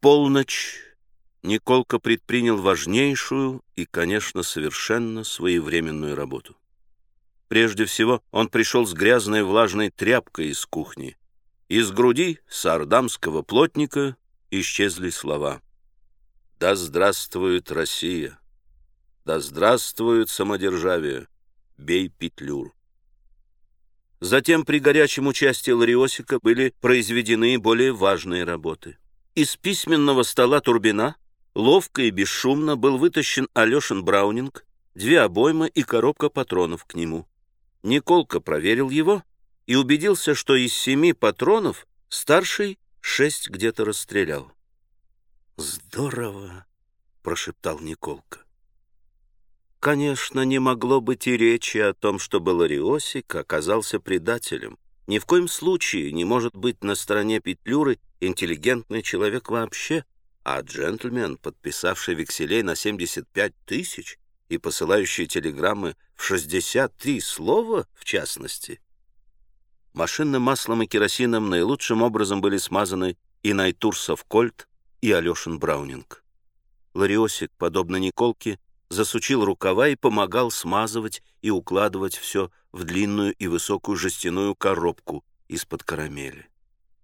полночь Николка предпринял важнейшую и, конечно, совершенно своевременную работу. Прежде всего, он пришел с грязной влажной тряпкой из кухни. Из груди сардамского плотника исчезли слова «Да здравствует Россия! Да здравствует самодержавие! Бей петлюр!» Затем при горячем участии Лариосика были произведены более важные работы. Из письменного стола Турбина ловко и бесшумно был вытащен Алешин Браунинг, две обоймы и коробка патронов к нему. Николка проверил его и убедился, что из семи патронов старший шесть где-то расстрелял. «Здорово!» — прошептал Николка. Конечно, не могло быть и речи о том, чтобы Лариосик оказался предателем. Ни в коем случае не может быть на стороне Петлюры интеллигентный человек вообще, а джентльмен, подписавший векселей на 75 тысяч и посылающий телеграммы в 63 слова, в частности. Машинным маслом и керосином наилучшим образом были смазаны и Найтурсов Кольт, и Алешин Браунинг. Лариосик, подобно Николке, засучил рукава и помогал смазывать и укладывать все в длинную и высокую жестяную коробку из-под карамели.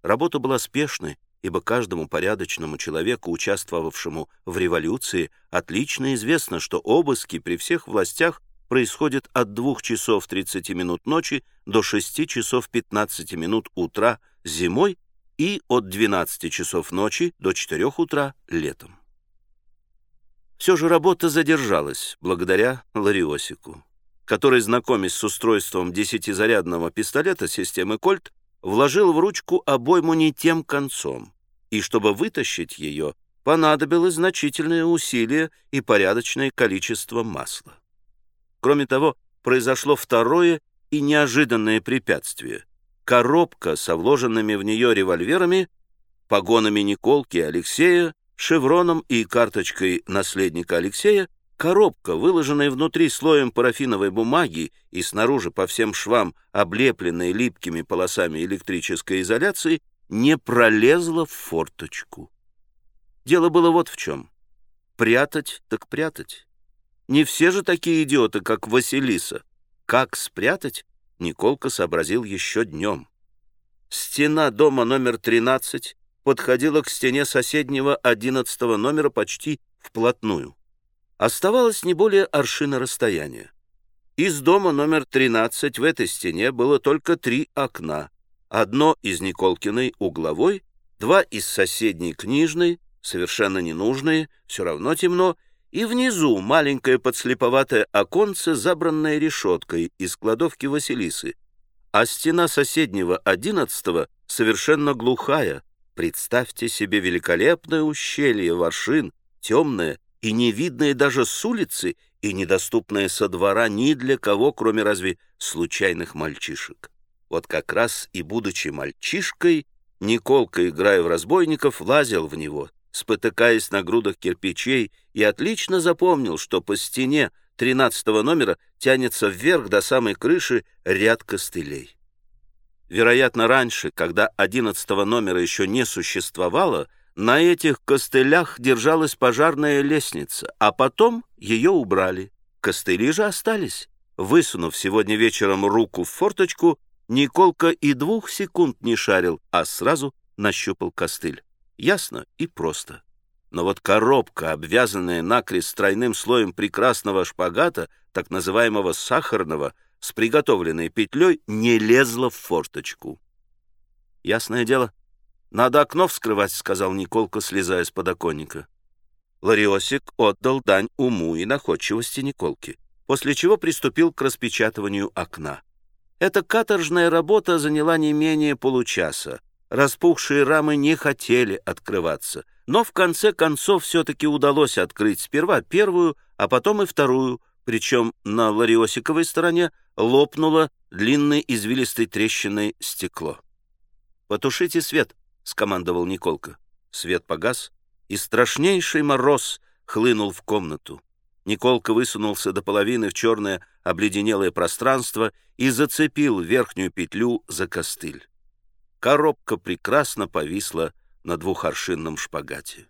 Работа была спешной, ибо каждому порядочному человеку, участвовавшему в революции, отлично известно, что обыски при всех властях происходят от 2 часов 30 минут ночи до 6 часов 15 минут утра зимой и от 12 часов ночи до 4 утра летом. Все же работа задержалась благодаря Лариосику, который, знакомясь с устройством десятизарядного пистолета системы «Кольт», вложил в ручку обойму не тем концом, и чтобы вытащить ее, понадобилось значительное усилие и порядочное количество масла. Кроме того, произошло второе и неожиданное препятствие. Коробка со вложенными в нее револьверами, погонами Николки и Алексея шевроном и карточкой наследника Алексея, коробка, выложенная внутри слоем парафиновой бумаги и снаружи по всем швам, облепленная липкими полосами электрической изоляции, не пролезла в форточку. Дело было вот в чем. Прятать так прятать. Не все же такие идиоты, как Василиса. Как спрятать, Николка сообразил еще днем. Стена дома номер 13 подходила к стене соседнего одиннадцатого номера почти вплотную. Оставалось не более аршина расстояния. Из дома номер 13 в этой стене было только три окна. Одно из Николкиной угловой, два из соседней книжной, совершенно ненужные, все равно темно, и внизу маленькое подслеповатое оконце, забранное решеткой из кладовки Василисы, а стена соседнего одиннадцатого совершенно глухая, Представьте себе великолепное ущелье воршин, темное и невидное даже с улицы и недоступное со двора ни для кого, кроме разве случайных мальчишек. Вот как раз и будучи мальчишкой, Николка, играя в разбойников, лазил в него, спотыкаясь на грудах кирпичей, и отлично запомнил, что по стене тринадцатого номера тянется вверх до самой крыши ряд костылей. Вероятно, раньше, когда одиннадцатого номера еще не существовало, на этих костылях держалась пожарная лестница, а потом ее убрали. Костыли же остались. Высунув сегодня вечером руку в форточку, Николка и двух секунд не шарил, а сразу нащупал костыль. Ясно и просто. Но вот коробка, обвязанная накрест тройным слоем прекрасного шпагата, так называемого сахарного, с приготовленной петлей не лезла в форточку. «Ясное дело, надо окно вскрывать», — сказал Николка, слезая с подоконника. Лариосик отдал дань уму и находчивости Николки, после чего приступил к распечатыванию окна. Эта каторжная работа заняла не менее получаса. Распухшие рамы не хотели открываться, но в конце концов все-таки удалось открыть сперва первую, а потом и вторую, причем на лариосиковой стороне лопнуло длинной извилистой трещиной стекло. «Потушите свет», — скомандовал Николка. Свет погас, и страшнейший мороз хлынул в комнату. Николка высунулся до половины в черное обледенелое пространство и зацепил верхнюю петлю за костыль. Коробка прекрасно повисла на двухоршинном шпагате.